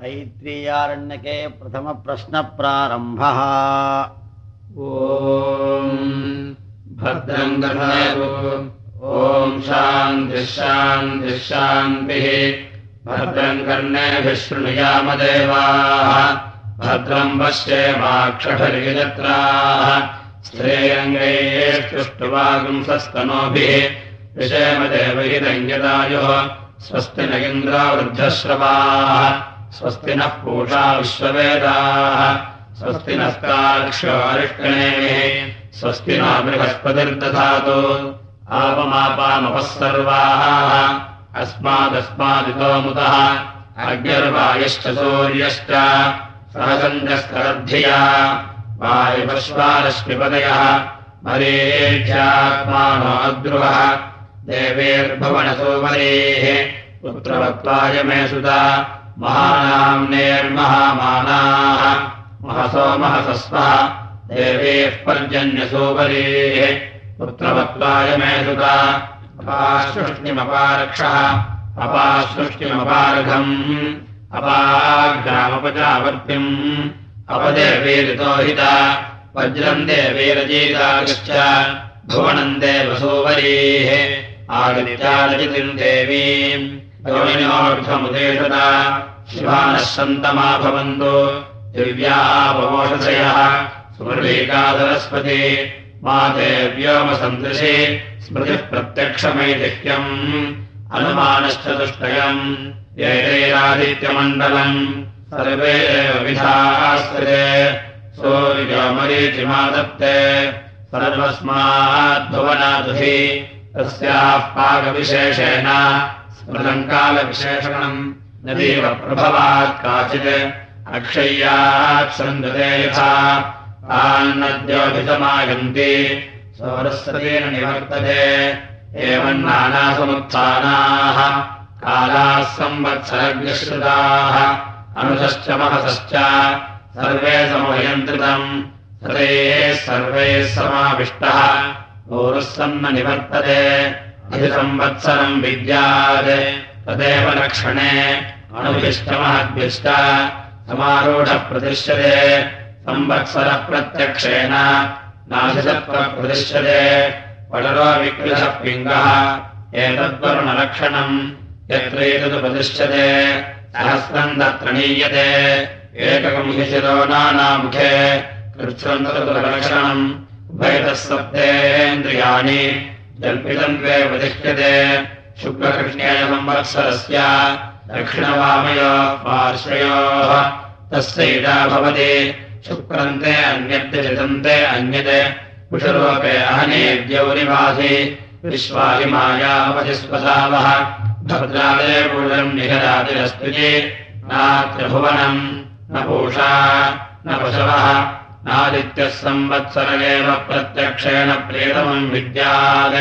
तैत्रीयारण्यके प्रथमप्रश्नप्रारम्भः। भद्रम् ॐ शान्तिः भद्रम् कर्णेभिः शृणुयामदेवाः भद्रम् पश्येमाक्षभिर्यजत्राः स्त्रेरङ्गैष्टुष्टुवागुंसस्तनोभिः विषयमदेवहिरङ्गदायोः स्वस्ति न इन्द्रावृद्धश्रवाः स्वस्ति नः पूषा विश्ववेदाः। स्वस्ति नस्ताक्षारिष्कणेः स्वस्ति न बृहस्पतिर्दधातु। आपमापामपः सर्वाः अस्मादस्मादितो मुतः अग्निर्वायश्च सूर्यश्च। सहसञ्जस्तरद्धिया वायुपश्वारश्मिपदयः। मरेध्यात्मानो अद्रुवः। देवेर्भुवनसोमरेः पुत्रवत्त्वाय मे सुता महानाम्नेर्महामानाः महसो महसस्वः। देवेः पर्जन्यसोपरेः पुत्रवत्त्वाय मे सुता अपासृष्टिमपारक्षः। अपासृष्टिमपारघम्। अपाग्रामपचावर्तिम्। अपदेवेरितो हिता। वज्रम् देवेरजीतागश्च भुवनम् देवसोवरीः। आगत्यालजितिम् देवीम् योनिनोऽर्थमुदेशता शिवानः सन्तमा भवन्तु। दिव्यापमोषधयः सुमृलीकाधरस्पति मा देव्योमसन्दृशे। स्मृतिः प्रत्यक्षमैदिह्यम् अनुमानश्चतुष्टयम् यैरैरादित्यमण्डलम्। सर्वे एव विधास्ते सूर्योमरीचिमादत्ते सर्वस्माद्भुवनादुहि तस्याः पाकविशेषेण स्मृतङ्कालविशेषणम् नदीव प्रभवात् काचित्। अक्षय्यात् सन्दते यथा। तान्नद्योभितमागन्ति सरस्वतेन निवर्तते। एवम् नानासमुत्थानाः कालाः संवत्सरग्निश्रुताः। अनुजश्च महसश्च। सर्वे समयन्त्रितम् हरेः सर्वैः समाविष्टः। ऊरुः सन्न निवर्तते अधिसंवत्सरम् विद्यात्। तदेव लक्षणे अणुभिष्टमहद्भिष्ट। समारूढः प्रतिष्यते संवत्सरप्रत्यक्षेण। नाशिसत्वप्रतिष्यते पडरो विकृतः पिङ्गः एतद्वरुणलक्षणम्। यत्रैतदुपतिष्यते सहस्रम् तत्र नीयते। एककम् हि नानामुखे। कृच्छ्रम् तदुलक्षणम् उभयतः सप्तेन्द्रियाणि जल्पितम् द्वे उपतिष्यते शुक्लकृष्णेयसंवत्सरस्य दक्षिणवामयो पार्श्वयोः तस्यैदा भवति। शुक्रन्ते अन्यद्यचितन्ते अन्यत् कुशलोके अहनेद्यौनिवासि विश्वादिमायावधिस्वसावः भद्रादेवूलम् निहरातिरस्ति नात्रिभुवनम् न पूषा न पशवः नादित्यः संवत्सर एव प्रत्यक्षेण प्रेतमम् विद्यात्।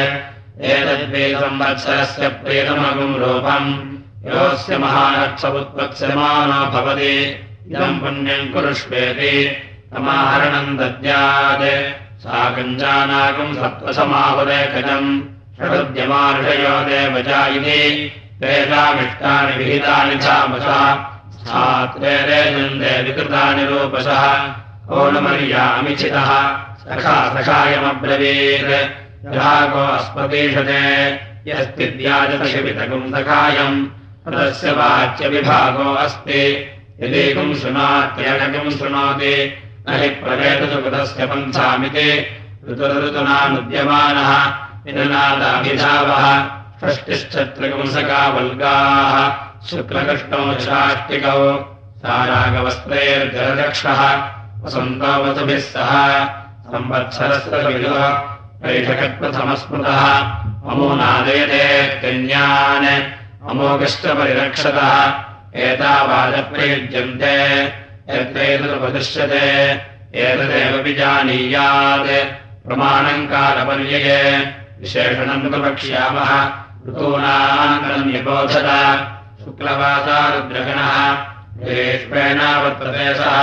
एतद्वे संवत्सरस्य प्रेतमगुम् रूपम्। योऽस्य महानक्षमुत्पत्स्यमानो भवति। इदम् पुण्यम् कुरुष्वेति। समाहरणम् दद्यात्। सा कञ्जानाकम् सत्त्वसमाहुरेखजम् षडुद्यमार्षयो देवजा इति। वेदामिष्टानि विहितानि धामसः स्थात्रेरेन्दे विकृतानि रूपसः ओणमर्यामिचितः सखा सखायमब्रवीत्। रागो अस्मतीषते यस्तिद्याजतशिवितकम् सखायम् तस्य वाच्यविभागो अस्ति। यदीकम् शृणात्यनकम् शृणोति न हि प्रवेदसुकृतस्य पन्थामिति। ऋतुरऋतुनानुद्यमानः विननादाभिधावः षष्टिश्चत्रकंसका वल्गाः शुक्लकृष्णौ शाष्टिकौ सारागवस्त्रैर्जलदक्षः वसन्तोवसुभिः सह संवत्सरस्य विदुः वैषकत्वसमस्मृतः अमोनादयते कन्यान् अमोघश्च परिरक्षतः एतावादप्रयुज्यन्ते यत्रैतदुपदिश्यते एतदेव विजानीयात् प्रमाणम् कालपर्यये विशेषणम् तु वक्ष्यामः ऋतूनाम् निबोधत शुक्लवासारुद्रगणः ग्रेष्मेणावत्प्रदेशः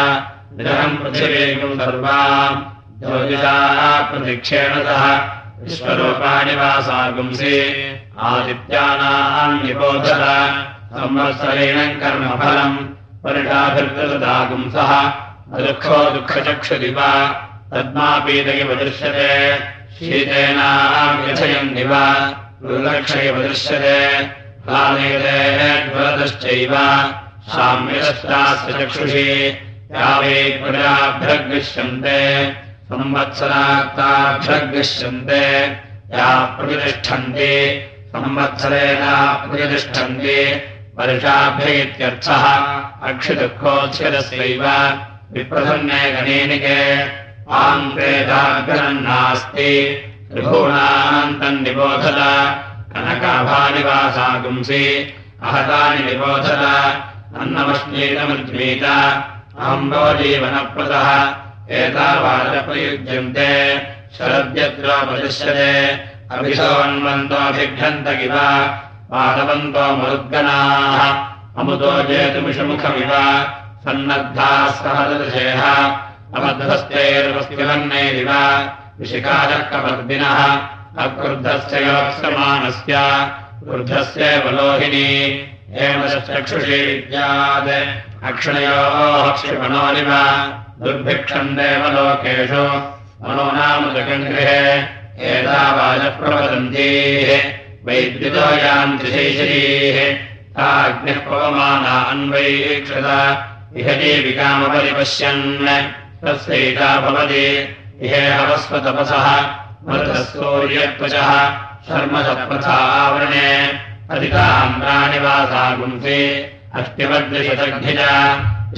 निरहम् पृथिवीम् सर्वा ज्योतिषा प्रतिक्षेण सह विश्वरूपाणि वा सागुंसि आदित्यानाम् निबोधर संवत्सरेण कर्मफलम्। परिणाभिर्कृतदागुंसः दुःखो दुःखचक्षुदिव। तद्मापीतयिव दृश्यते। शीतेनाम् व्यथयन्निव दुर्लक्षयिव दृश्यते। ह्लादयते ज्वलतश्चैव साम्यश्चास्य चक्षुषि। यावे प्रजाभ्यग्निष्यन्ते संवत्सराक्ताभ्यग्निष्यन्ते या प्रतिष्ठन्ति संवत्सरेण प्रतिष्ठन्ति वर्षाभ्य इत्यर्थः अक्षिदुःखोच्छिरस्यैव विप्रसन्ने गणेनिके आन्तेदाभ्यनन्नास्ति त्रिभुवनान्तम् निबोधत कनकाभानिवासागुंसि अहतानि निबोधत अन्नमश्मीतमज्मीत अहम्बो जीवनप्रदः एतावादप्रयुज्यन्ते। शरद्यत्रोपदिश्यते अभिशोन्वन्तोऽभिघ्नन्त इव पादवन्तो मरुद्गणाः। अमुतो जेतुमिषमुखमिव। सन्नद्धाः सहदृशेः अबद्धस्तेर्वस्तिवन्नैरिव विशिखाचक्रवर्दिनः अक्रुद्धस्य योत्समानस्य क्रुद्धस्य बलोहिनी हेमश्चक्षुषी विद्यात् अक्षणयोः क्षिपणोरिव दुर्भिक्षम् देवलोकेषु। मनो नाम जगङ्गृहे एतावाजप्रवदन्तीः वैद्युतो यान्ति शैशरीः। ताग्निः पवमाना अन्वैक्षत इह देविकामपरिपश्यन् तस्यैता भवति। इहेहवस्वतपसः मृतः सूर्यत्वचः। शर्मसत्पथा अधिकाम्राणि वासागुंसि अष्टिमद्रिशतग्निज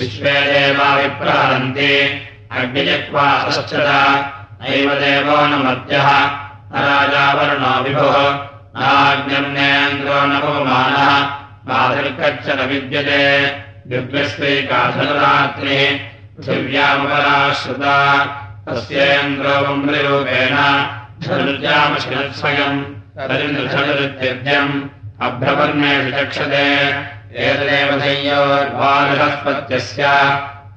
विश्वे देवा विप्रहरन्ति। अग्निजक्वा सश्चत नैव देवो न मर्त्यः। न राजावरुणो विभुः। नाग्निर्नेन्द्रो न पवमानः बाधिर्गच्छ न विद्यते। दिव्यस्वैकाधनरात्रिः पृथिव्यामपराश्रुता। तस्येन्द्रो वम्रिरूपेण धनुर्जामशिरस्वयम्। तरिन्द्रधनुरित्यद्यम् चक्षते एतदेव संयोर्वारहस्पत्यस्य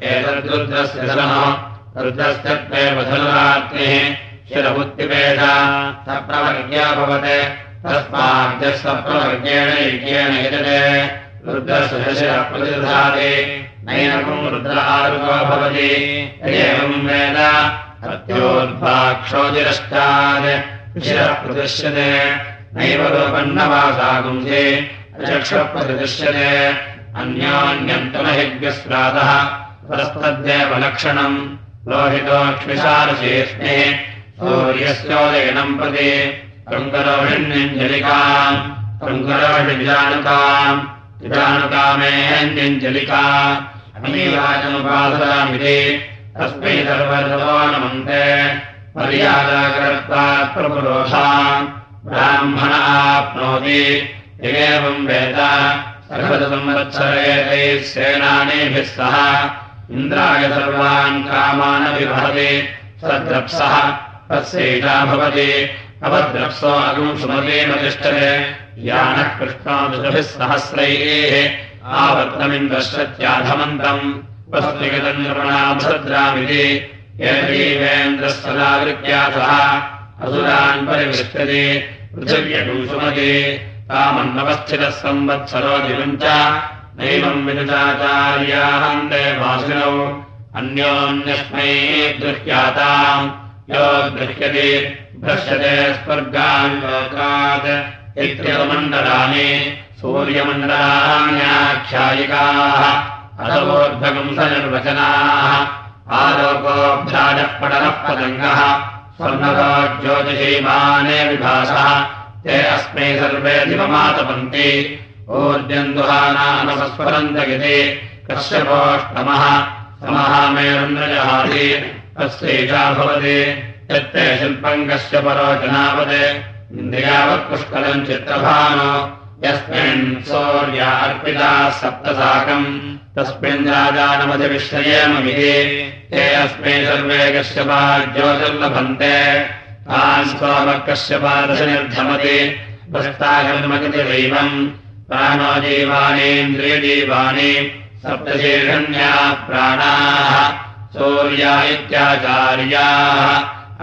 एतद्रुद्रस्य धनः। धनुरात्रिः शिरबुद्धिपेष सप्रवर्ग्या भवते। तस्माद्यः सप्रवर्गेण यज्ञेन यजते। रुद्रस्य शिरप्रतिधाति नैनकम् रुद्र आरुको भवति। एवम् वेद। हत्योर्भाक्षोजिरष्टात् शिरः प्रदृश्यते नैव रूपन्नवासागुंसे चक्षप्रतिदृश्यते अन्योन्यन्तमहिव्यस्रातः परस्तद्येव लक्षणम् लोहितोक्ष्मिशारशेष्णिः सूर्यस्योदयनम् प्रति शृङ्गरोषिण्यञ्जलिकाम् शृङ्गरोषिजानुकाम् विजानुकामेऽञ्जलिका अमीवाचमुपासरामिति तस्मै सर्वतो नमन्ते। मर्यादाकर्ता प्रपुरोधाम् ब्राह्मण आप्नोति एवम् वेद। सर्वसंवत्सरेतैः सेनानीभिः सह। इन्द्राय सर्वान् कामानविवहति सद्रप्सः तस्यैषा भवति। अवद्रप्सो अगुम् सुमतीमतिष्ठते यानः कृष्णोदृभिः सहस्रैः। आवर्तमिन्द्रश्रत्याधमन्तम् उपस्थिगतम् निर्मणाभद्रामिति येन्द्रः सह असुरान् परिवृष्टति पृथिव्यगुम् सुमति तामन्नवस्थितः संवत्सरो दिवम् च नैवम् विदुचाचार्याहम् देवासिनौ अन्योन्यस्मै गृह्याताम् यो गृह्यते भ्रश्यते स्वर्गान् लोकात् इत्यमण्डलानि सूर्यमण्डलान्याख्यायिकाः अथवोद्भगम् स निर्वचनाः आलोकोऽभ्राजः पटलः पतङ्गः स्वर्णको ज्योतिषीमाने विभासः। ते अस्मै सर्वे दिवमातपन्ति। ऊर्जम् दुहानामसस्वरन्तगिति कश्यपोष्टमः समः मेरुन्द्रजहाति तस्यैषा भवति। यत्ते शिल्पम् कस्य परोचनावत् इन्द्रियावत् पुष्कलम् चित्तभानो यस्मिन् सौर्या अर्पिता सप्तसाकम् तस्मिन् राजानमधिविश्रयेममिति ते अस्मै सर्वे कश्यपा ज्योतिर्लभन्ते तान् सोमकश्यपादश निर्धमति भस्तागर्मगति दैवम् प्राणो जीवानीन्द्रियजीवानि सप्तशीर्षण्या प्राणाः। सूर्या इत्याचार्याः।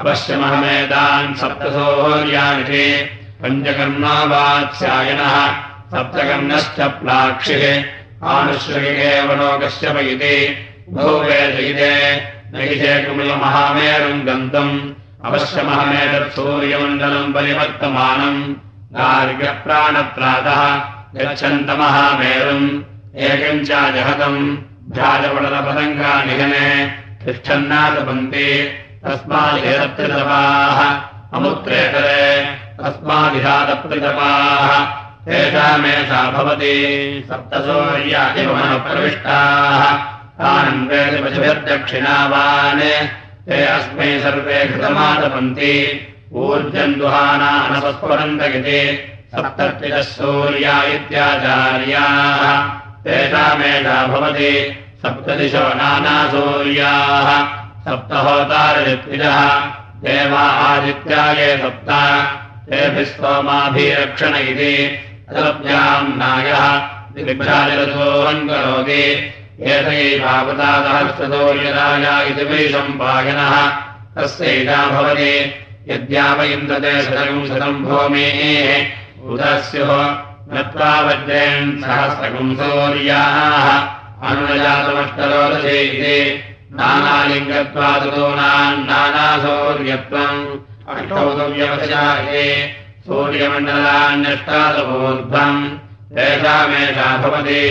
अवश्यमहमेतान् सप्तसौर्यानिति पञ्चकर्णो वात्स्यायनः सप्तकर्णश्च प्लाक्षिः आनुश्रयेव लोकस्य इति भूवेदयिते नैषे कुमिलमहामेरुम् गन्तुम्। अवश्यमहमेतत् सूर्यमण्डलम् परिवर्तमानम् गार्ग्यप्राणत्रातः गच्छन्तमहामेरुम् एकम् च जहतम् भ्राजपडलपदङ्गानिहने तिष्ठन्नादपन्ति तस्मादेतप्तृतपाः अमुत्रेतरे तस्मादिहादप्तृतपाः तेषामेषा भवति सप्तसौर्यादिमनप्रविष्टाः तानन्वेदपशुभिर्दक्षिणावान् ते अस्मै सर्वे घृतमादपन्ति ऊर्जम् दुहानानसस्वरन्तगिति सप्तत्रितः सूर्या इत्याचार्याः। तेषामेषा भवति सप्तदिशो नानासूर्याः। सप्तहोतारजत्विजः देवा आदित्याये सप्त। तेभिः स्तोमाभिरक्षण इति नायः। दिग्भ्याजरसोऽहम् करोति सम्पायनः। भवति। यद्याव इन्दते शतकम् शतम् भूमेः। उदस्युः नत्वा वज्रेन् सहस्रकम् सौर्याः अनुजातमष्टरोदशे इति नानालिङ्गत्वादूनाम् नानासौर्यत्वम् अष्टौदव्यवशा इति सूर्यमण्डलान्यष्टादवोर्ध्वम् तेषामेषा भवति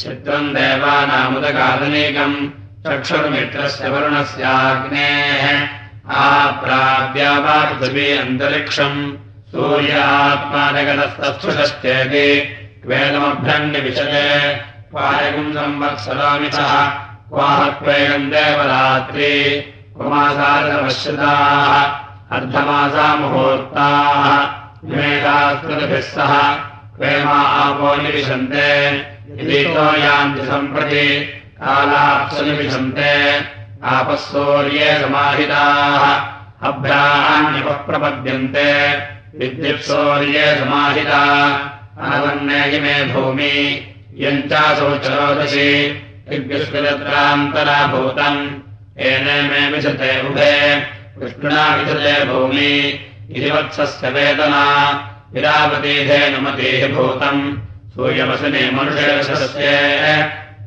चित्रम् देवानामुदकादनीकम् चक्षुर्मित्रस्य वरुणस्याग्नेः आप्राप्या वा पृथिवी अन्तरिक्षम् सूर्यात्मानगतस्तस्पृशश्चेति वेदमभ्यन्यविशते क्वायगुम् संवत्सरामितः क्वाहत्वेगम् देवरात्रि। कुमासारवश्यताः अर्धमासा मुहूर्ताः विमेकास्कृतिभिः सह क्वेमा आपो निविशन्ते यदितो यान्ति सम्प्रति समाहिताः विद्युत्सौर्ये समाहिता अनवन्नेयिमे भूमि यम् चासौ चरोदशि मे विशते उभे विष्णुना विशते भूमि इति वत्सस्य वेदना। विरावतीधेनुमतीः भूतम्। सूर्यवसने मनुषयशस्य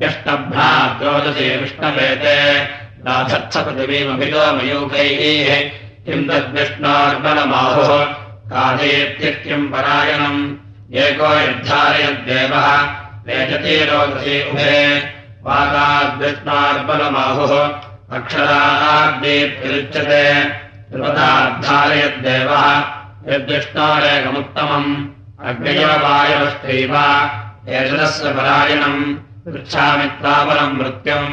यष्टभ्राद्रोदशे विष्णवेते। राधत्सपृथिवीमभितो मयूखैः। किम् तद्विष्णोर्बलमाहुः। कादेत्यम् परायणम्। एको यद्धारयद्देवः। वेजते रोदसे उभे। वाताद्विष्णार्बलमाहुः। अक्षराद्दीप्तिरुच्यते त्रिपदाद्धारयद्देवः यद्विष्णोरेकमुत्तमम् अग्नयवायवस्त्रैव एषदस्य परायणम् पृच्छामि त्वापरम् मृत्युम्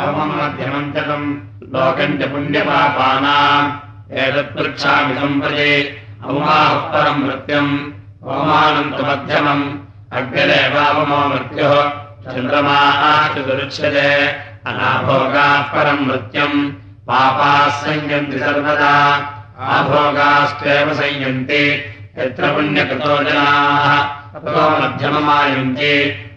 अवमम् मध्यमञ्चकम् लोकम् च पुण्यपापानाम् एतत्पृच्छामि सम्प्रति अवमाः परम् मृत्युम् अवमानम् तु मध्यमम् अग्निरेवावमो मृत्युः चन्द्रमाः दुरुच्यते अनाभोगाः परम् मृत्युम् पापाः संयन्ति सर्वदा। आभोगास्त्वेव संयन्ति यत्र पुण्यकृतो जनाः। ततो मध्यममायन्ति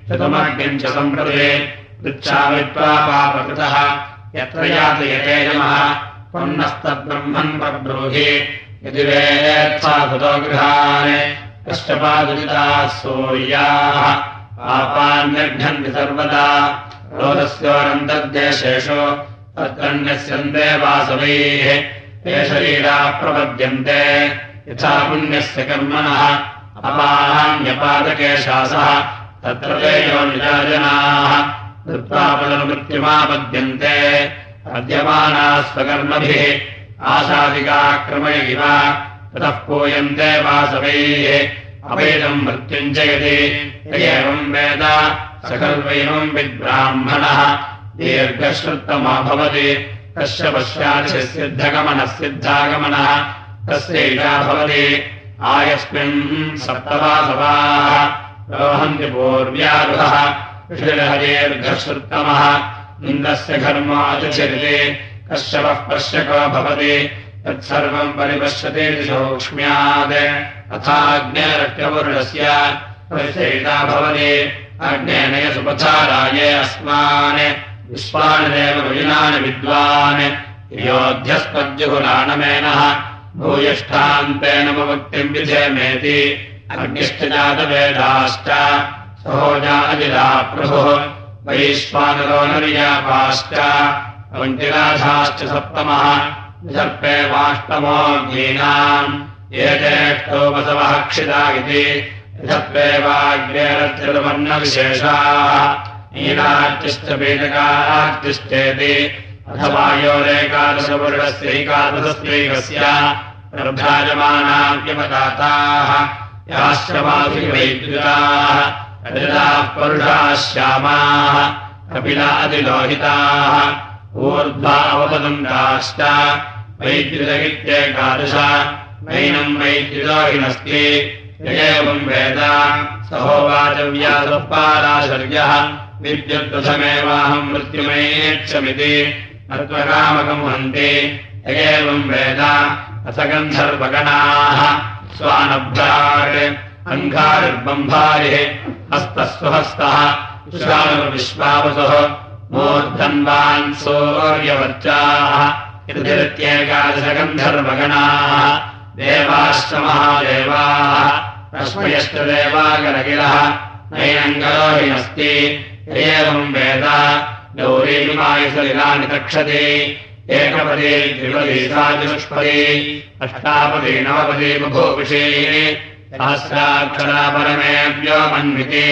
चतुमग्निम् च सम्प्रति पृच्छामि त्वा पापकृतः यत्र यातयते नमः पुन्नस्तद्ब्रह्मन् प्रब्रूहि यदि वेत्साधुतो गृहान्। कष्टपादुरिताः सूर्याः। पापान्यघ्नन्ति सर्वदा। रोदस्योरन्तर्देशेषु तत्रन्यस्यन्ते वासवैः ते शरीराः प्रपद्यन्ते। यथा पुण्यस्य कर्मणः अपाहान्यपादकेशासः तत्र ते यो निजाजनाः कृत्वापदमृत्युमापद्यन्ते अद्यमानाः स्वकर्मभिः आशादिकाक्रमय इव ततः पूयन्ते वासवैः अवेदम् मृत्युञ्जयति। एवम् वेद सकल्वैवम् विद्ब्राह्मणः दीर्घश्रुत्तमा भवति कस्य पश्चात् सिद्धगमनः सिद्धागमनः तस्यैषा भवति। आयस्मिन् सप्तवासवाः। प्रवहन्ति पूर्व्यारुहः। ऋषिर्हरेर्घश्रुत्तमः इन्द्रस्य घर्माचरिते कश्यपः पश्यको भवति। तत्सर्वम् परिपश्यते सौक्ष्म्यात्। अथाग्नेरट्यवरुणस्य परिचयिता भवति। अग्नेनय सुपथाराये अस्मान् विश्वानदेव विजिनानि विद्वान्। योध्यस्पद्युहुराणमेनः भूयिष्ठान्तेन मुक्तिम् विधेमेति। अग्निश्च जातवेदाश्च प्रभुः। वैश्वानरो नर्यापाश्च वञ्चिराधाश्च सप्तमः। सर्पे वाष्टमोऽग्नीनाम् ये ज्येष्ठो बसवः क्षिता इति। ऋषप्रेवाग्नेरत्रिवर्णविशेषाः नीलार्चिश्च पीठकार्चिश्चेति अथवा प्रभ्राजमानाव्यपदाताः याश्रमाभिवैद्युताः रजताः कपिलादिलोहिताः ऊर्ध्वा अवपदन्ताश्च वैद्युतगित्येकादश नैनम् वैद्युतोहिनस्ति एवम् वेद सहोवाचव्यासपाराशर्यः विद्युत्प्रथमेवाहम् मृत्युमेक्षमिति नत्वकामकम् हन्ति एवम् वेद असगन्धर्वगणाः स्वानभ्राट् अङ्गारिर्बम्भारिः हस्तः स्वहस्तः विश्वावसुः मूर्धन्वान् सौर्यवर्चाः इत्येकादशगन्धर्वगणाः देवाश्च महादेवाः तस्मयश्च देवागरगिरः नैनङ्गरोहिनस्ति एवम् वेद गौरीमायुसलिलानि तक्षति एकपदी द्विपदी साचुष्पदी अष्टापदी नवपदी बभूविषे सहस्राक्षरा परमेभ्यो मन्विति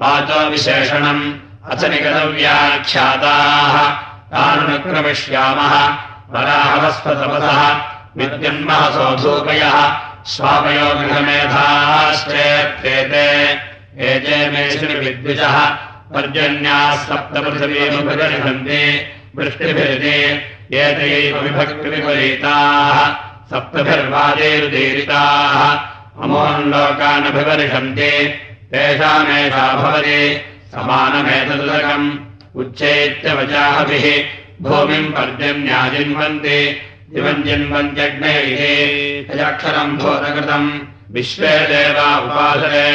वाचो विशेषणम् अथ निगतव्याख्याताः तानुक्रमिष्यामः वराहवस्वतपसः विद्यन्महसोधूकयः स्वापयो गृहमेधाश्चेत्रेते एते मेषिणि विद्विषः पर्जन्याः सप्तपृथिवीमुपगनिषन्ति वृष्टिभिरिति एतैव विभक्तिविपरीताः सप्तभिर्वाजैरुदीरिताः अमोन्लोकानभिवर्षन्ति तेषामेषा भवति समानमेतदुदकम्। उच्चैत्यवचाहभिः भूमिम् पर्जन्याजिन्वन्ति दिवम् जिन्वन्त्यग्नैः यजक्षरम् भूतकृतम् विश्वे देवा उपासरे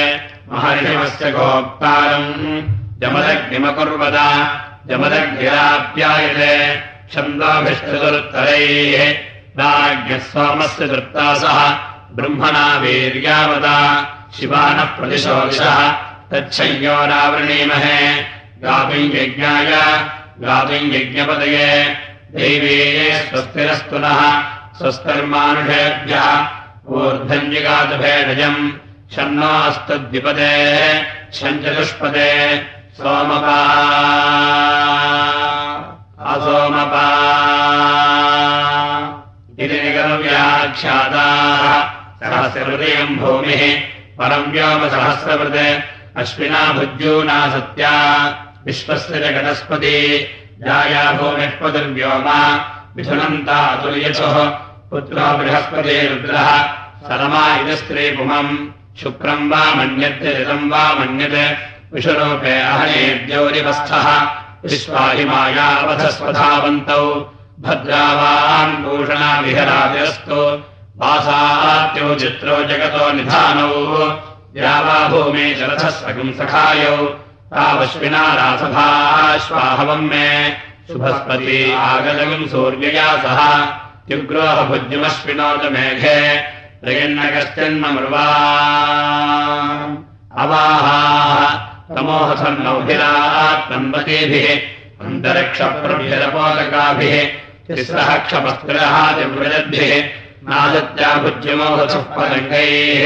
महर्षिमस्य गोक्तारम् जमदग्निमकुर्वद जमदग्निराप्यायते छन्दोभिष्टचतुरुत्तरैः राज्ञः सोमस्य तृप्तासः ब्रह्मणा वीर्यावता शिवानः प्रतिशोषः तच्छय्योरावृणीमहे गातुम् यज्ञाय गातुम् यज्ञपदये दैवे स्वस्तिरस्तु नः स्वस्तिर्मानुषेभ्यः ऊर्धन्यगातभेषजम् षण्णास्तद्विपदेः षञ्चतुष्पदे इति निगमव्याख्याताः। सहस्रहृदयम् भूमिः। परम् व्योमसहस्रवृत्। अश्विना भुज्यूना सत्या। विश्वस्य जगदस्पति जाया भूमिष्पतिर्व्योम मिथुनन्ता अतुर्यसुः पुत्रो बृहस्पति रुद्रः। सरमा इति स्त्रीपुमम् शुक्रम् वा मन्यते ऋतम् वा मन्यते विषुरूपे अहनेद्यौरिवस्थः विश्वाहिमायावधस्वधावन्तौ। भद्रावान् भूषणा विहरादिरस्तु वासात्यो चित्रो जगतो निधानौ। या वा भूमे जलधः सखम् सखायौ। तावश्विना रासभाश्वाहवम् मे। शुभस्पति आगलगम् सूर्यया सह। त्युग्रोह भुज्यमश्विनो च मेघे। प्रयन्नकश्चन्ममृवा अवाहाः तमोहसन्नौभिरात्मन्वतीभिः अन्तरिक्षप्रभ्यरपोलकाभिः तिस्रः क्षपस्त्रः दिव्रजद्भिः नादत्या भुज्यमोहसः पदङ्गैः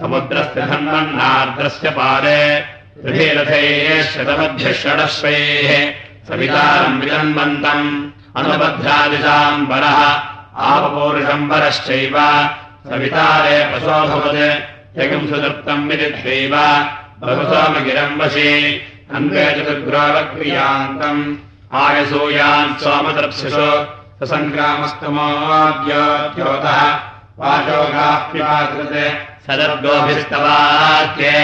समुद्रस्य धन्वन्नार्द्रस्य पारे त्रिभिरथैः शतमध्यः षडश्वैः सवितारम् विजन्वन्तम् अनुबध्रादिशाम् वरः आपपूरुषम् वरश्चैव सवितारे पशोऽभवत् जगम् सुतृप्तम् विदित्वैव बहुसोमगिरम् वशे अन्वे चतुर्ग्रावक्रियान्तम् आयसूयान् सोमदर्शिषु वाचोगाप्यकृते सदर्गोभिस्तवाच्ये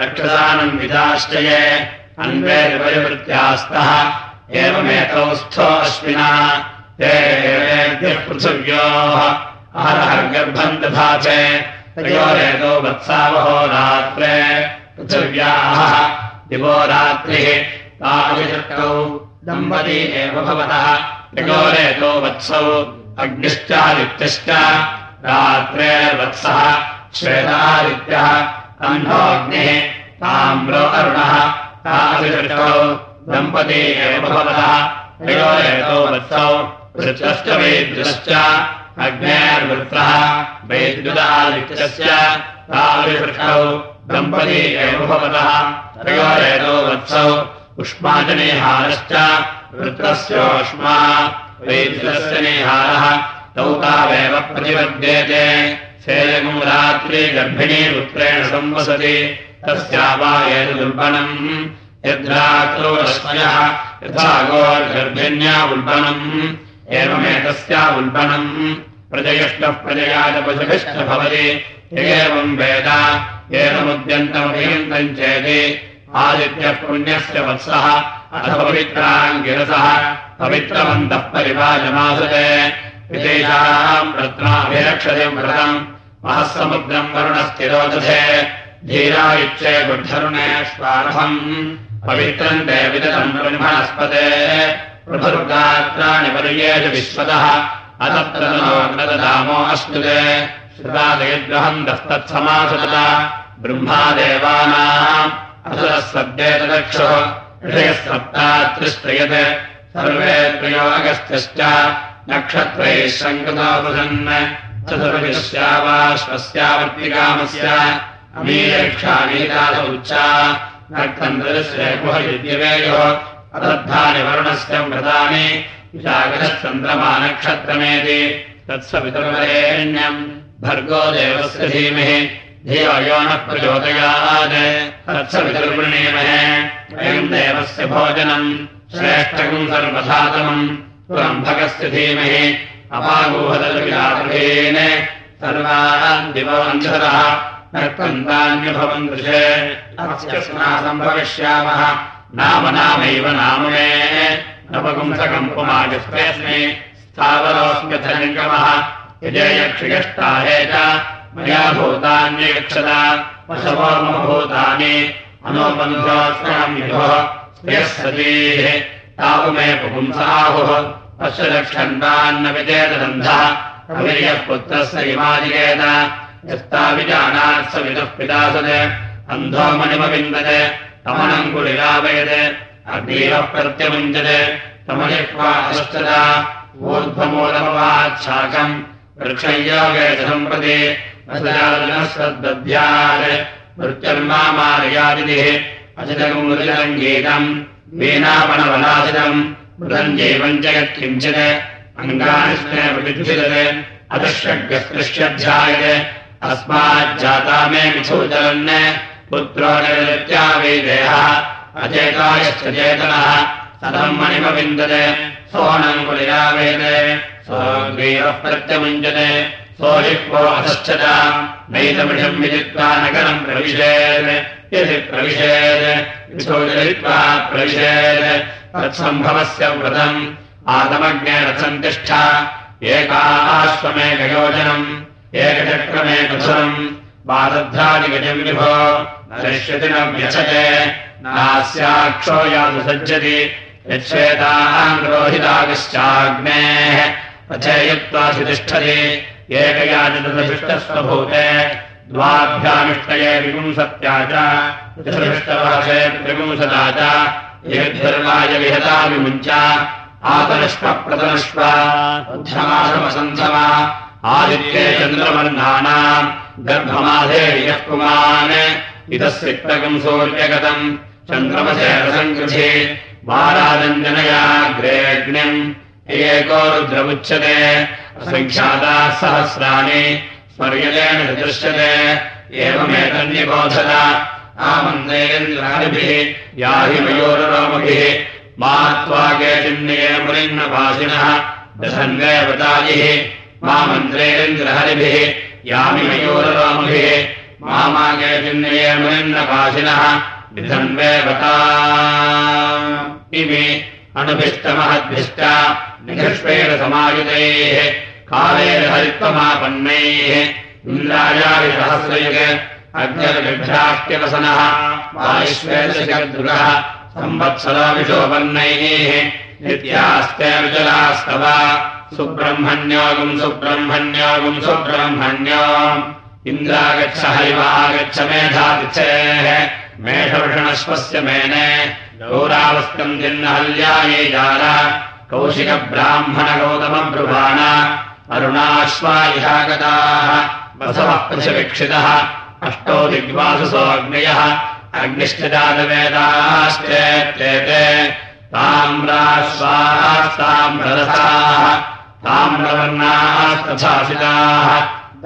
रक्षसानम् विदाश्चये अन्वे परिवृत्यास्तः एवमेतौ स्थो अश्विना ते पृथिव्योः अहरः गर्भम् दधाचे तयोरेतो वत्सावहो रात्रे, पृथिव्याः दिवो रात्रिः ताविशक्तौ दम्पती एव भवतः। तयोरेतो वत्सौ अग्निश्चादित्यश्च, रात्रेर्वत्सः श्वेतादित्यः अन्धोऽग्निः ताम्रो अरुणः तादृशौ दम्पती एव भवतः। तयोरेतो वत्सौ वृत्रश्च वैद्युश्च अग्नेर्वृत्रः वैद्युदादित्यस्य तादृशौ दम्पती एव भवतः तयोरेतो वत्सौ उष्माजनेहारश्च वृत्रस्योष्मा वैद्युतस्य नेहारः तौ तावेव प्रतिपद्येते सेयगुम् रात्रि गर्भिणी वृत्रेण संवसति तस्यावायेतदुल्बणम् यद्रात्रौ रश्मयः यथा गोर्गर्भिण्या उल्बणम् एवमेतस्या उल्बणम् प्रजयष्टः प्रजया च पशुभिश्च भवति एवम् वेद एनमुद्यन्तमभियन्तम् चेति आदित्यः पुण्यस्य वत्सः अथ पवित्राङ्गिरसः पवित्रवन्तः परिवाजमासते विदेशाम् रत्नाभिरक्षतिम् व्रतम्। महःसमुद्रम् वरुणस्थिरोदधे। धीरा इच्छे बुद्धरुणेष्वार्हम् पवित्रम् ते विदतम् ब्रह्मणस्पते प्रभुर्गात्राणि पर्येषु विश्वतः। अतत्रदामो अश्नुते श्रुतादयग्रहम् दस्तत्समासतः ब्रह्मादेवानाम् असुरः सद्येतदक्षुः ऋषयः सप्तात्रिस्त्रयत् सर्वे त्रयो अगस्त्यश्च। नक्षत्रैः चतुर्विश्यावाश्वस्यावर्तिकामस्य। अमीक्षामीतासौच्चा नक्तन्द्रस्य गुहयुद्यवेयोः अदद्धानि वरुणस्य चन्द्रमानक्षत्रमेति तत्सवितुर्वरेण्यम्। भर्गो देवस्य धीमहि। धियो यो नः प्रचोदयात्। तत्सवितुर्वृणीमहे। वयम् देवस्य भोजनम्। श्रेष्ठकम् सर्वसातमम् त्वम्भकस्य धीमहि। दिववन्धरः नक्तन्तान्यभवन् दृशे। अस्यस्मासम्भविष्यामः नाम नामैव नाम मे। नवपुंसकम् पुमाजस्मेऽस्मि स्थावरोऽस्म्यथनिगमः यजयक्षियष्टाहे च मम भूतानि। अनोबन्धोऽस्म्यहम् युधोः स्त्रियः सतीः। तावु मे पुपुंसाहुः। अवीयः पुत्रस्य इमादिकेत यस्ताविजानात् स विदुः पितासत् अन्धो मणिमविन्दत् वृक्षयोगे च सम्प्रति सद्दध्यात् मृत्युर्मामार्यादिः अचितकम् गीतम्। वीणापणवलासितम् मृतम् जैवम् च यत्किञ्चित् अङ्गानिष्ठेन अदृश्यग्रस्पृश्यध्यायते अस्माज्जाता मे मिथोचलन् पुत्रो नित्यावेदेहः अचेतायश्च चेतनः सदम् मणिमविन्दते। सोऽनम् कुलिरावेदे। नैतमिषम् विदित्वा नगरम् प्रविशेत्। यदि प्रविशेत्। विशोचयित्वा प्रविशेत्। तत्सम्भवस्य व्रतम्। आतमज्ञेन सन्तिष्ठा एकाश्वमेकयोजनम् एकचक्रमेकधुरम्। वादध्रादिगजम् विभो नरिष्यति न व्यथते नास्याक्षो यादुसज्जति यच्छेताम् रोहिताविश्चाग्नेः पथे युक्त्वा सुतिष्ठति एकयाजतदभिष्टस्वभूते द्वाभ्यामिष्टये विपुंसत्या च त्रिषष्टवहसे त्रिपुंसदा च यद्धर्माय विहता विमुञ्च आपनष्व प्रतनष्व बुद्धमासमसन्धमा आदित्ये चन्द्रवर्णानाम् गर्भमाधे यः पुमान् इतः सिक्तकम् सूर्यगतम् चन्द्रमसे रसङ्कृधि वाराजञ्जनयाग्रेग्निम् एको रुद्रमुच्यते। असङ्ख्याताः सहस्राणि स्मर्यतेन दृश्यते एवमेतन्यबोधत आमन्देन्द्रादिभिः याहि मयोररोमभिः मा त्वागे चिन्नये मुनिन्नभासिनः दशन्वेवतायिः मा मन्त्रेन्द्रहरिभिः यामि मयूररोमभिः मामागे चिन्नये मुनिन्नभासिनः विधन्वेवता। इमे अणुभिष्टमहद्भिष्ट निघष्पेण समायुतैः कालेन हरित्वमापन्नैः इन्द्रायाविसहस्रयुग अग्निर्विभ्राष्ट्यवसनः वायुष्वेदशकर्दुरः संवत्सरो विशोपन्नैः नित्यास्ते विजलास्तव सुब्रह्मण्योगुम् सुब्रह्मण्योगुम् सुब्रह्मण्यो इन्द्रागच्छ हरिवागच्छ मेधातिथेः मेषवृषणश्वस्य मेने गौरावस्कम् जिन्नहल्यायै जाल कौशिकब्राह्मणगौतमब्रुवाण। अरुणाश्वायिहागताः बसवः पृशवीक्षितः अष्टो दिग्वासुसोऽग्नयः अग्निश्च जातवेदाश्चेत्येते ताम्राश्वास्ताम्ररसाः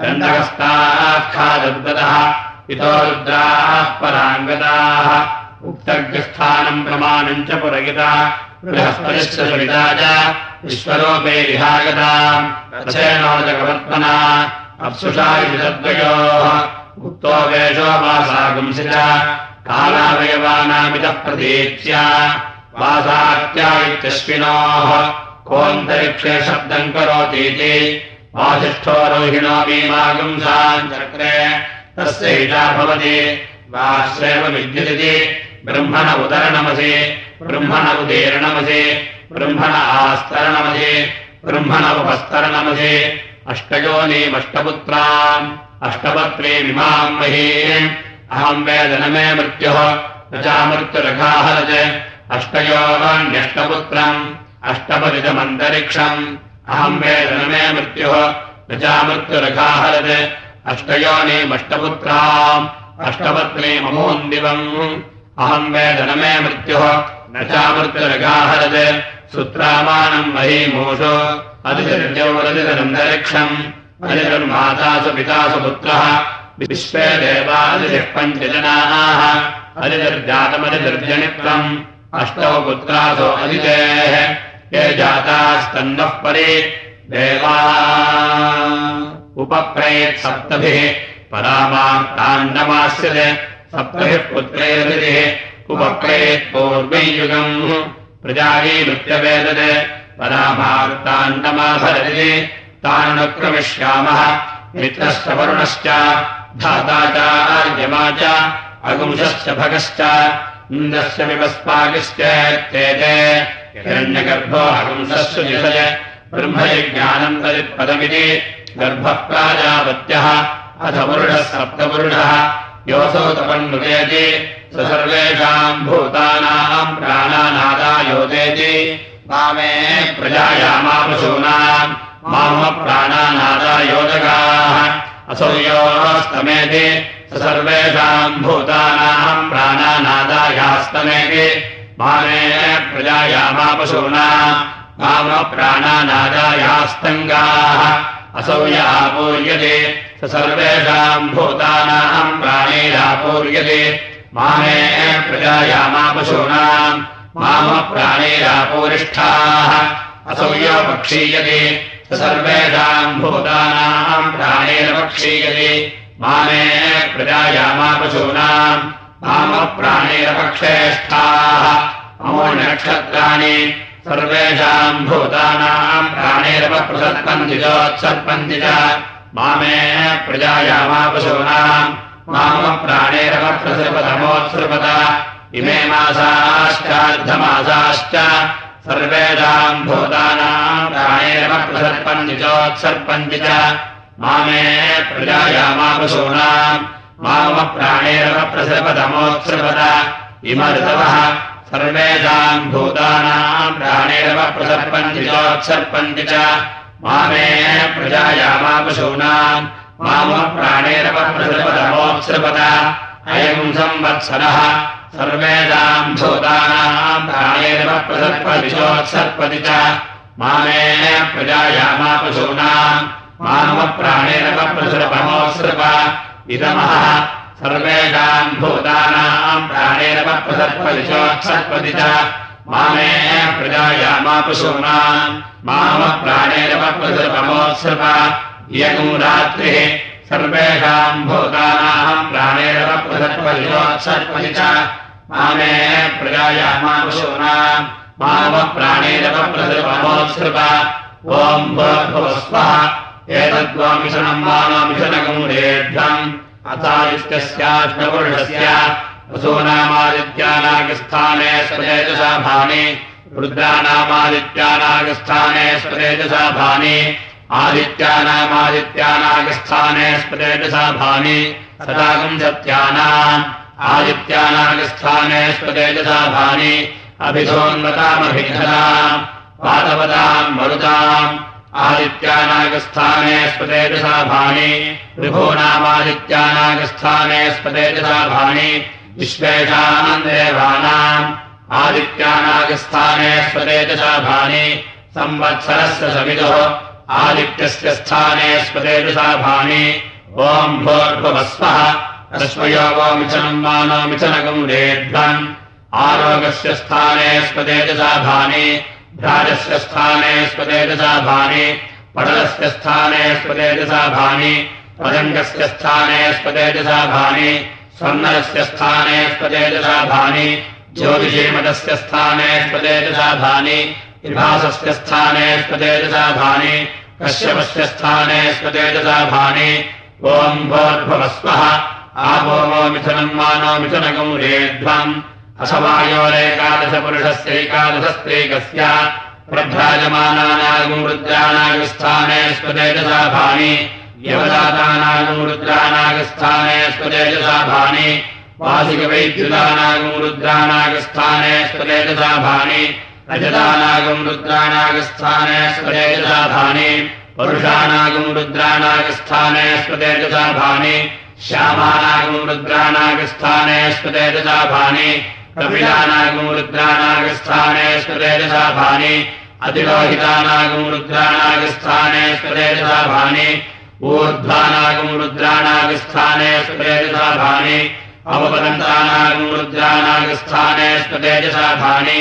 ताम्रवर्णास्तथासिताः दण्डहस्ताखादद्गतः इतो रुद्राः पराङ्गताः उक्तग्रस्थानम् प्रमाणम् च पुरगिता च अप्सुषा तद्वयोः। उक्तो वेषो वासागुंसित कालावयवानामितः प्रतीत्या वासात्या इत्यश्विनोः। कोऽन्तरिक्षे शब्दम् करोतीति वासिष्ठो रोहिणो भीमागुंसाम् चक्रे तस्य हिता भवति। वाश्रेव विद्युदिति ब्रह्मण उदरणमसि ब्रह्मण उदीर्णमसि ब्रह्मण आस्तरणमसि ब्रह्मण उपस्तरणमसि। अष्टयोनीमष्टपुत्राम् अष्टपत्नीमिमाम् महीम् अहम् वेदन मे मृत्युः न चामृत्युरघाहरज। अष्टयोन्यष्टपुत्रम् अष्टपदितमन्तरिक्षम् अहम् वेदन मे मृत्युः। न चामृत्युरघाहरज अष्टयोनीमष्टपुत्राम् अष्टपत्नीममोन्दिवम् अहम् वेदन मे मृत्युः। न चामृत्युरघाहरज सुत्रामाणम् महीमूषो। अधिजौरधितरन्तरिक्षम् अधिजन्मातासु पितासु पुत्रः। विश्वे देवादिः पञ्चजनाः। अधिजर्जातमधिजर्जनित्वम् अष्टौ पुत्रासु अधितेः ये जातास्तन्नः परि देवा। उपप्रयेत् सप्तभिः परामाण्डमास्यते सप्तभिः पुत्रैर्दिः उपप्रयेत् पूर्वयुगम् प्रजायी नृत्यवेदते। परामार्ताण्डमाभरति तान्नक्रमिष्यामः मित्रश्च वरुणश्च। धाता चार्यमा च। अगुंशश्च भगश्च। इन्द्रस्य विवस्पाकिश्चेते हिरण्यगर्भो ब्रह्मयज्ञानम् तदित्पदमिति गर्भः प्राजापत्यः अथ पुरुषः सप्तपुरुषः योऽसौ तपन्नुतेति स सर्वेषाम् भूतानाम् प्राणानादायोदेति मामे प्रजायामापशूनाम् माम प्राणानादायोजगाः असौ योस्तमेति स सर्वेषाम् भूतानाम् प्राणानादायास्तमेति मामे प्रजायामापशूनाम् माम प्राणानादायास्तङ्गाः असौ यापूर्यते स सर्वेषाम् भूतानाम् प्राणैरापूर्यते मामे प्रजायामापशूनाम् माम प्राणैरापूरिष्ठाः असौ यो पक्षीयते स सर्वेषाम् भूतानाम् प्राणैरपक्षीयते मामे प्रजायामापशूनाम् प्राणैरपक्षेष्ठाः ममो नक्षत्राणि सर्वेषाम् भूतानाम् प्राणैरपप्रसर्पन्ति चोत्सर्पन्ति च मामे प्रजायामापशूनाम् माम प्राणैरपप्रसृपतमोत्सृपत इमे मासाश्चार्धमासाश्च सर्वेषाम् भूतानाम् प्राणैरपप्रसर्पन्ति चोत्सर्पन्ति च मामे प्रजायामापशूनाम् माम प्राणैरपप्रसृपतमोत्सृपत इम ऋतवः सर्वेषाम् भूतानाम् प्राणैरपप्रसर्पन्ति चोत्सर्पन्ति च। मामे प्रजायामापशूनाम् माम अयम् संवत्सरः सर्वेषाम् भूतानाम् प्राणैरपप्रसर्पति चोत्सर्पति च। मामे प्रजायामापशूनाम् माम प्राणैरपप्रसृपमोत्सृप इदमः सर्वेषाम् भूतानाम् प्राणैरपप्रसर्पति चोत्सर्पति च। मामे प्रजायामापशूनाम् माम प्राणैरपप्रसृपमोत्सृप इयगुम् रात्रिः सर्वेषाम् भूतानाम् प्राणैरपप्रसर्पति चोत्सर्पति च। मामे प्रजायामापशूनाम् माम प्राणैरपप्रसृपमोत्सृप ॐ भूर्भुवस्वः एतद्वामिषणम् मानामिषणकम् रेभ्यम् अथादित्यस्याष्टपुरुषस्य वसूनामादित्यानागस्थाने स्वतेजसा भानि रुद्रानामादित्यानागस्थाने स्वतेजसा भानि आदित्यानामादित्यानागस्थाने स्वतेजसा भानि सदागम् आदित्यानागस्थाने स्वतेजसाभानि अभिधोन्वतामभिघनाम् पादवताम् मरुताम् आदित्यानागस्थाने स्वतेजसाभानि विभूनामादित्यानागस्थाने स्वतेजसाभानि विश्वेषाम् देवानाम् आदित्यानागस्थाने स्वतेजसाभानि संवत्सरस्य सविदुः आदित्यस्य स्थाने स्वतेजसाभानि ओम् भोर्भुवस्वः रश्मयो वो मिथनम् मानो रेध्वम् आरोगस्य स्थाने स्वतेजसाभानि भ्राजस्य स्थाने स्वतेजसाभानि पटलस्य स्थाने स्वतेजसाभानि पदङ्गस्य स्थाने स्वतेजसाभानि स्वर्णरस्य स्थाने स्वतेजसाभानि ज्योतिषीमतस्य स्थाने स्वतेजसाभानि विभासस्य स्थाने स्वतेजसाभानि कश्यपस्य स्थाने स्वतेजसाभानि ओम् भोर्भवस्वः आपो वो मिथुनम् मानो मिथुनकम् रेध्वम् असमायोरेकादशपुरुषस्यैकादशस्त्रैकस्य प्रभ्राजमानानागम् रुद्राणागस्थाने स्वतेजसा भानि यवदातानागम् रुद्राणागस्थाने स्वतेजसा भानि वासिकवैद्युतानागम् रुद्राणागस्थाने स्वतेजसा भानि रजतानागम् रुद्राणागस्थाने स्वतेजसा भानि पुरुषाणागम् रुद्राणागस्थाने स्वतेजसा भानि श्यामानागम् रुद्राणागस्थाने स्वतेजसा भानि कपिलानागम् रुद्राणागस्थाने स्वतेजसाभानि अतिरोहितानागम् रुद्राणागस्थाने स्वतेजसाभानि ऊर्ध्वानागम् रुद्राणागस्थाने स्वतेजसाभानि अवपदन्तानागम् रुद्राणागस्थाने स्वतेजसाभानि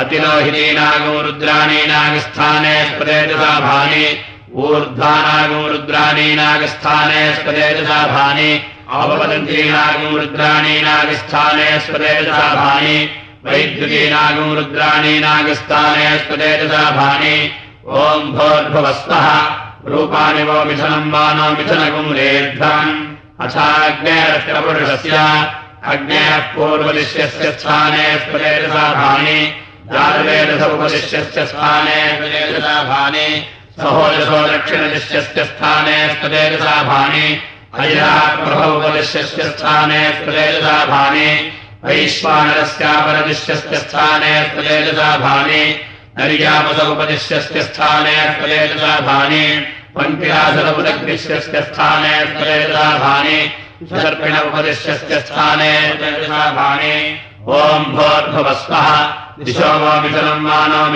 अतिलोहितेनागौ रुद्राणीनागस्थाने स्पदेजसा भानि। ऊर्ध्वानागौ रुद्राणीनागस्थाने स्पदेजसा भानि। औपपदन्तीनागौ रुद्राणीनागस्थाने स्पदेजसा भानि। वैद्युतीनागौ रुद्राणीनागस्थाने रूपाणि वो मिथनम् वानो मिथनगुम्रेध्वम् अथाग्नेरक्षपुरुषस्य अग्नेः पूर्वदिश्यस्य स्थाने स्पदेजसा उपदिश्यस्य स्थाने स्वतेजसाभानि सहोदशो दक्षिणदिश्यस्य स्थाने स्वतेजसाभानि अयराप्रभोपदिश्यस्य स्थाने स्वतेजसाभानि वैश्वानरस्यापरदिश्यस्य स्थाने स्वतेजसाभानि नर्यापसौपदिश्यस्य स्थाने स्वतेजसाभानि पङ्क्तिरासरमुदग्निश्यस्य स्थाने स्वतेजसाभानि सर्पिण उपदिश्यस्य स्थाने स्वतेजसाभानि ओम् भोर्भुवस्वः दिशो वो मिथनम् मानो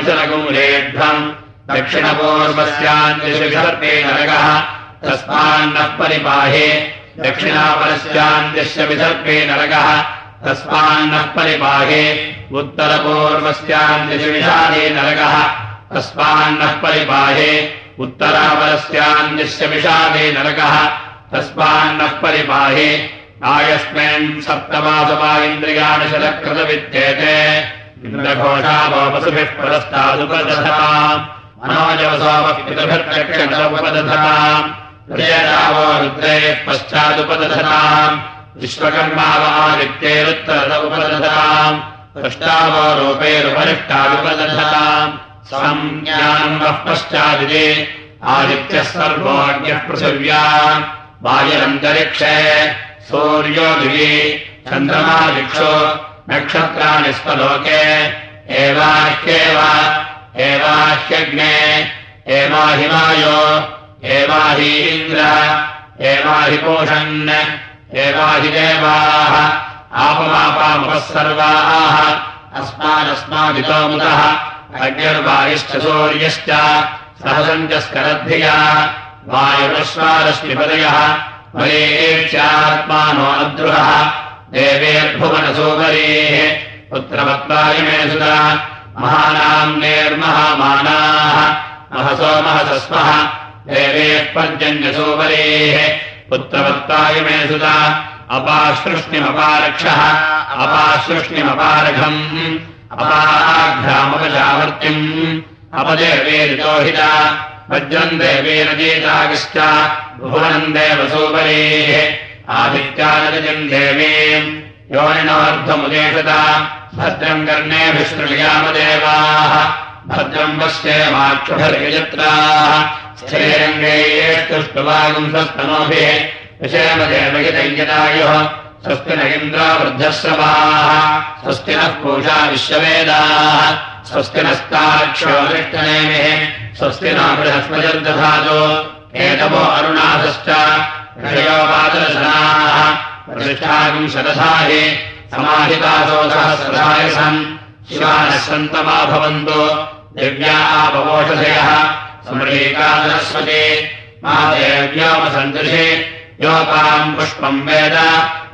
दक्षिणपूर्वस्यान्दिशर्पे नरकः। तस्मान्नः परिपाहे। दक्षिणापरस्यान्दिश्य विसर्पे नरकः। तस्मान्नः परिपाहे। उत्तरपूर्वस्यान्दिशविषादे नरकः। तस्मान्नः परिपाहे। उत्तरापरस्यान्दिश्य विषादे नरकः। तस्मान्नः परिपाहे। आयस्मिन् सप्तमासमा इन्द्रियाणि शतकृतविद्येते पश्चादुपदधताम् विश्वकर्माव आदित्यैरुत्तरद उपदधताम् दृष्टावो रूपैरुपरिष्टादुपदधताम् संज्ञानम् वः पश्चादिति आदित्यः सर्वोऽज्ञः पृथिव्याम् वायुरन्तरिक्षे सूर्यो दिवि चन्द्रमा दिक्षो नक्षत्राणि स्वलोके एवाह्येव एवाह्यग्ने एवाहिमायो एवाहीन्द्र एवाहिपोषन् एवाहिदेवाः आपमापामुपः सर्वाः अस्मादस्मादितोमुतः अग्निर्वायुश्च सूर्यश्च सहसञ्चस्करद्धिया वायुरश्वारश्मिपदयः मयेत्यात्मानो अद्रुहः देवेर्भुवनसोपरेः पुत्रवत्त्वायमे सुता महानाम् नेर्महामानाः। महसो महसस्मः देवेः पर्जन्यसोपरेः पुत्रवत्ताय मे सुता अपासृष्णिमपारक्षः अपासृष्णिमपारघम् अपाघ्रामपशावर्तिम् अपदेवेरितोहिता वज्रम् देवीरजीतागिश्च भुवनम् देवसोपरेः आदित्यानजम् देवीम् योनिनोऽर्धमुदेशता भद्रम् कर्णेभिश्रुयामदेवाः भद्रम् पश्ये माक्षुभर्यजत्राः स्थिरङ्गैष्टुष्टुवागुंसस्तनोभिः विषयमदेवयतैयतायुः स्वस्ति न इन्द्रावृद्धश्रवाः स्वस्ति नः पूषा विश्ववेदाः स्वस्ति नस्ताक्षोरिष्टनेमिः स्वस्ति न बृहस्पतिर्दधातु एतवो अरुणाथश्च सहस्रधाय सन् शिवानः सन्तमा भवन्तु। दिव्या मा देव्योमसन्दृशि योपाम् पुष्पम् वेद।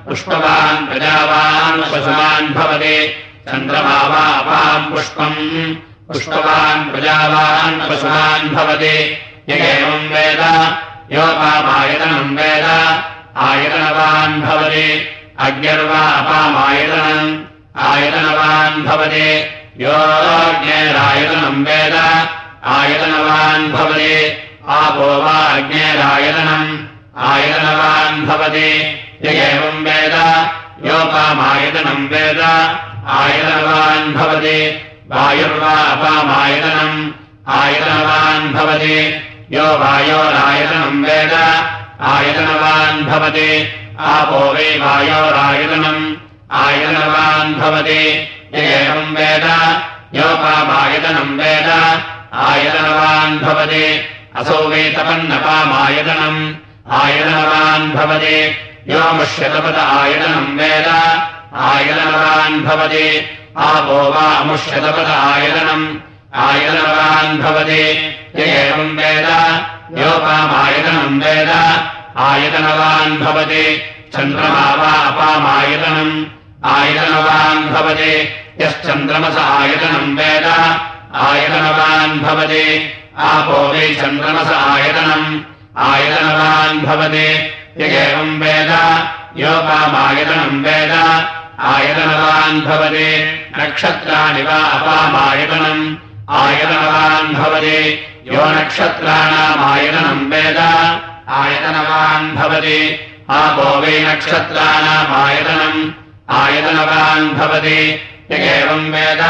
पुष्पवान् प्रजावान् पशुमान् भवति। चन्द्रमा वा अपाम् पुष्पम् पुष्पवान् प्रजावान् पशुमान् भवति। य एवम् वेद योपामायतनम् वेद। आयतनवान् भवति। अग्निर्वा अपामायतनम् आयतनवान् भवति। योऽग्नेरायतनम् वेद। आयतनवान् भवति। आपो वा अग्नेरायतनम् आयतनवान् भवति। य एवम् वेद। योपामायतनम् वेद। आयतनवान् भवति। वायुर्वा अपामायतनम् आयतनवान् भवति यो वायोरायतनम् वेद। आयतनवान् भवति। आपो वै आयतनवान् भवति। य एवम् वेद योपामायतनम् वेद। आयतनवान् भवति। असौ वै तपन्नपामायतनम्। आयतनवान् भवति। यो मुष्यतपद आयतनम् वेद। आयतनवान् भवति। आपो वा अमुष्यतपद आयतनम् आयतनवान् भवति। एवम् वेद योपामायतनम् वेद आयतनवान् भवति। चन्द्रमा वा अपामायतनम् आयतनवान् भवति। यश्चन्द्रमस आयतनम् वेद आयतनवान् भवति। आपो वै चन्द्रमस आयतनम् आयतनवान् भवति। य एवम् वेद योपामायतनम् वेद आयतनवान् भवति। नक्षत्राणि वा अपामायतनम् आयतनवान् भवति। यो नक्षत्राणामायतनम् वेद। आयतनवान् भवति। आपो वै नक्षत्राणामायतनम् आयतनवान् भवति। य एवम् वेद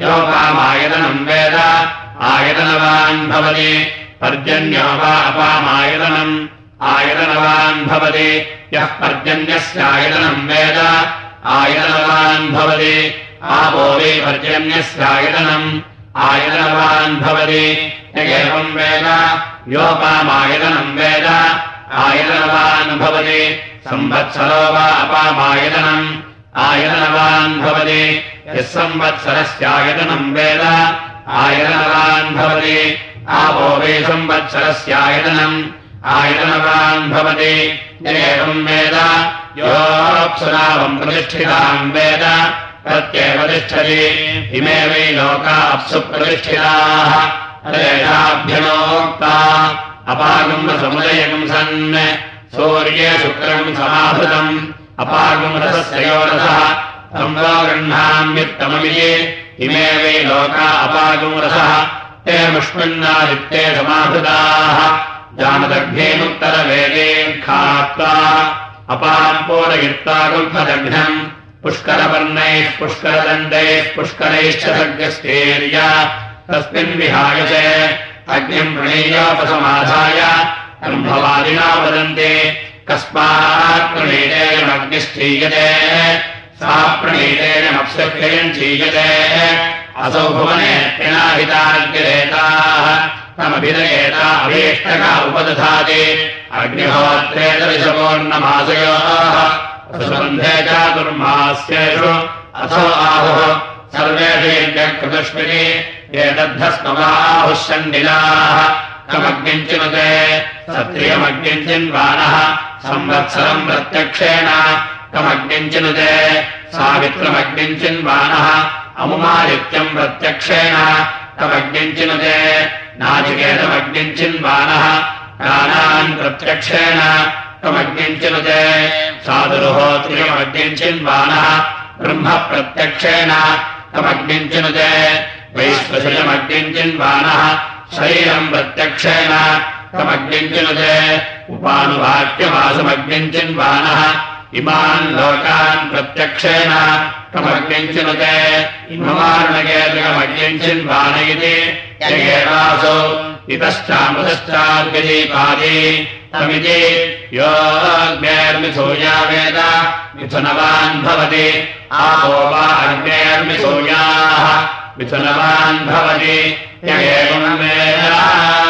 योपामायतनम् वेद। आयतनवान् भवति। पर्जन्यो वा अपामायतनम्। आयतनवान् भवति। यः पर्जन्यस्यायतनम् वेद। आयतनवान् भवति। आपो वै पर्जन्यस्यायतनम् आयतनवान् भवति। य एवम् वेद योपामायतनम् वेद। आयतनवान् भवति। संवत्सरो वा अपामायतनम् आयतनवान् भवति। यः संवत्सरस्यायतनम् वेद आयतनवान् भवति। आपो वै संवत्सरस्यायतनम् आयतनवान् भवति। एवम् वेद योऽप्सुनावम् प्रतिष्ठिताम् वेद प्रत्येव तिष्ठति इमे वै लोका अप्सु प्रतिष्ठिताः तेषाभ्यनोक्ता अपागम्बसमुदयकम् सन् सूर्ये शुक्रम् समाहृतम्। अपागमरसस्य योरसः तम् वा गृह्णाम्युत्तममिति। इमे वै लोका अपागमरसः ते मुष्मिन्नादित्ये समाहृताः। जानदग्धेमुत्तरवेदे खात्वा। अपाम्पोदयित्तागुल्फदघ्नम् पुष्करवर्णैः पुष्करदण्डैः पुष्करैश्च सग्रस्तेर्य तस्मिन् विहाय च अग्निम् प्रणीयोपसमाधाय, ब्रह्मवादिना वदन्ति, कस्मात् प्रणीतेयमग्निश्चीयते सा चीयते। असौ भुवने पिनाहिताग्निरेताः तमभिदयेता अभीष्टका उपदधाति। सुबन्धे चातुर्मास्येषु अथो आहुः। सर्वेषेभ्यकृतस्मिनि एतद्धस्मवाहुः सन्निलाः कमग्निञ्चिनुते सत्रियमग्निञ्चिन्वानः संवत्सरम् प्रत्यक्षेण। कमग्निञ्चिनुते सावित्रमग्निञ्चिन्वानः अमुमादित्यम् प्रत्यक्षेण। कमग्निञ्चिनुते नाचिकेतमग्निम् चिन्वानः प्राणान् प्रत्यक्षेण चिन्वानः ब्रह्म प्रत्यक्षेण तमग्निम् चिनुते वैश्वशयमग्निम् चिन्वानः शरीरम् प्रत्यक्षेण तमग्निम् चिनुते उपानुवाक्यवासमग्निम् चिन्वानः इमान् लोकान् प्रत्यक्षेण तमग्निम् चिनुते इममारुणकेतुकमग्निम् चिन्वान इति तमिति योऽग्नेर्मिथूया वेद मिथुनवान् भवति। आपो वा अग्नेर्मिथूयाः मिथुनवान् भवति। य एवम् वेद